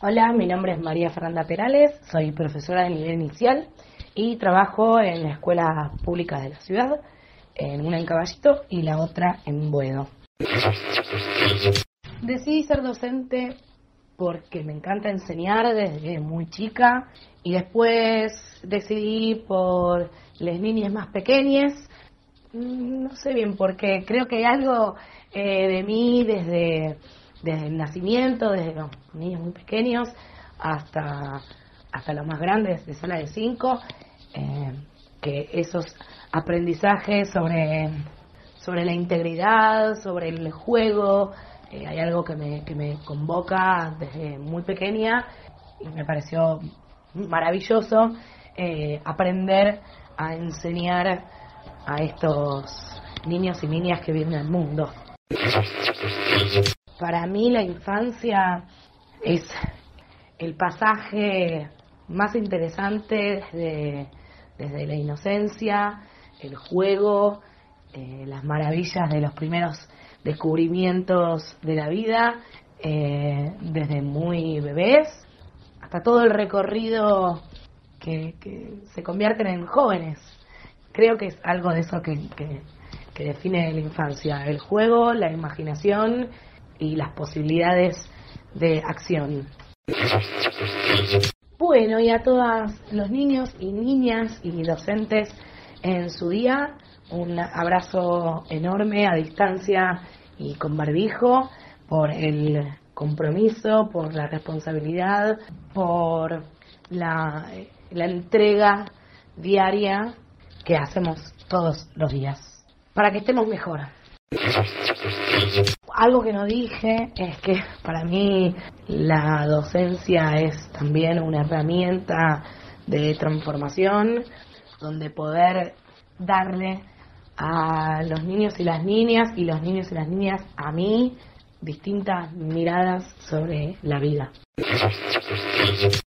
Hola, mi nombre es María Fernanda Perales, soy profesora de nivel inicial y trabajo en la escuela pública de la ciudad, en una en Caballito y la otra en Buedo. Decidí ser docente porque me encanta enseñar desde muy chica y después decidí por las niñas más pequeñas, mm, no sé bien por qué, creo que hay algo eh, de mí desde, desde el nacimiento, desde los niños muy pequeños hasta, hasta los más grandes de sala de cinco, eh, que esos aprendizajes sobre, sobre la integridad, sobre el juego, eh, hay algo que me, que me convoca desde muy pequeña y me pareció maravilloso eh, aprender a enseñar a estos niños y niñas que viven al mundo. Para mí la infancia es el pasaje más interesante desde, la inocencia, el juego, eh, las maravillas de los primeros descubrimientos de la vida, eh, desde muy bebés hasta todo el recorrido que, se convierten en jóvenes. Creo que es algo de eso que define la infancia, el juego, la imaginación y las posibilidades de acción. Bueno, y a todos los niños y niñas y docentes en su día, un abrazo enorme a distancia y con barbijo por el compromiso, por la responsabilidad, por la, la entrega diaria que hacemos todos los días para que estemos mejor. Algo que no dije es que para mí la docencia es también una herramienta de transformación donde poder darle a los niños y las niñas y los niños y las niñas a mí distintas miradas sobre la vida.